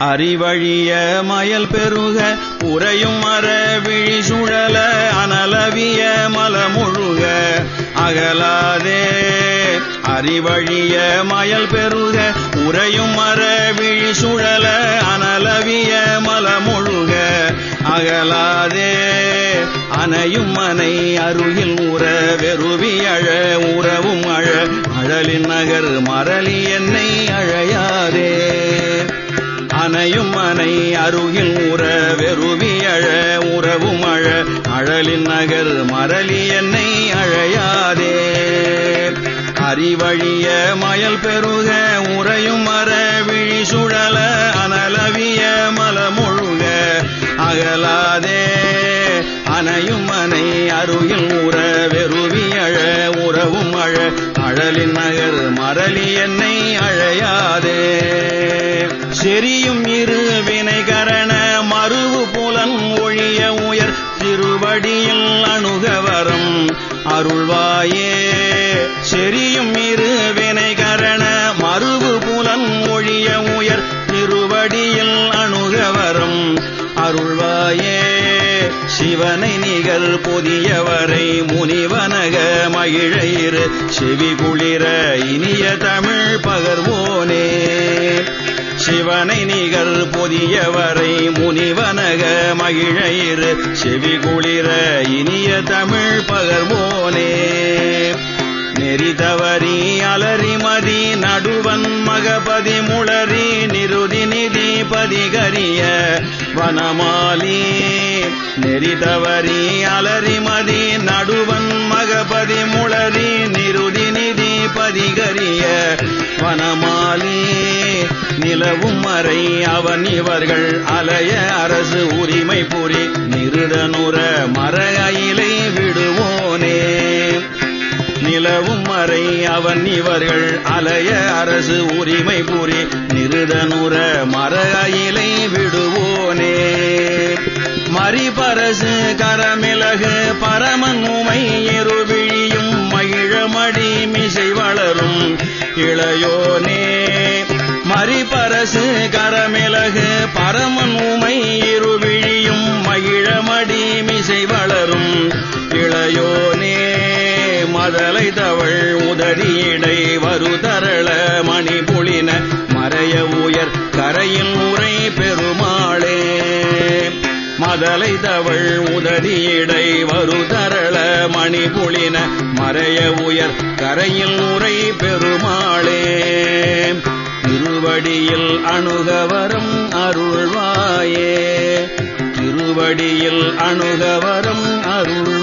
அறிவழிய மயல் பெருக உறையும் மர விழி சுழல அனலவிய மலமுழுக அகலாதே அறிவழிய மயல் பெருக உறையும் மர விழி சுழல அனலவிய மலமுழுக அகலாதே அணையும் மனை அருகில் உற வெறுவி அழ உறவும் அழ. அழலின் நகர் மரளி என்னை அழைய அருகின் உற வெறுவி அழ உறவும் அழ அழலின் நகர் மரளி என்னை அழையாதே. அறிவழிய மயல் பெருக உறையும் மர விழி சுழல அனலவிய மலமொழுக அகலாதே. அணையும் மனை அருகில் உற வெறுவி அழ உறவும் அழ அழலின் நகர் மரளி என்னை அழையாதே. செரியும் இரு வினைகரண மறுவு புலன் ஒழிய உயர் திருவடியில் அணுகவரம் அருள்வாயே. செரியும் இரு வினைகரண மறுவு புலன் ஒழிய உயர் திருவடியில் அணுகவரம் அருள்வாயே. சிவனை நிகழ் புதியவரை முனிவனக மகிழையிரு செவி குளிர இனிய தமிழ் பகர்வோ சிவனை நிகழ் பொதியவரை முனிவனக மகிழையிரு. செவி குளிர இனிய தமிழ் பகர்வோனே நெறி தவறி அலறி மதி நடுவன் மகபதி முளறி நிருதி நிதி பதிகரிய வனமாலி. நெறி தவறி அலறி மதி நடுவன் மகபதி முளறி நிருதி நிதி பதிகரிய வனமாலி. நிலவும் மறை அவன் இவர்கள் அலைய அரசு உரிமை புரி. நிருதனுர மர அயிலை விடுவோனே. நிலவும் மறை அவன் இவர்கள் அலைய அரசு உரிமை புரி. நிருதனுர மர அயிலை விடுவோனே. மறிபரசு கரமிளகு பரமன் உமை இருவிழியும் மகிழமடி மிசை வளரும். இளையோனே மறிபரசு கரமிளகு பரமன் உமை இருவிழியும் மகிழமடி மிசை வளரும். இளையோனே மதலை தவள் உதறியடை வருதரள மணி புலின மறைய உயர் கரையின் உரை பெருமாளே. மதலை தவள் உதறியடை வருதரள மணி புலின மறைய உயர் கரையின் உரை பெருமாள் திருவடியில் அணுகவரம் அருள்வாயே. திருவடியில் அணுகவரம் அருள்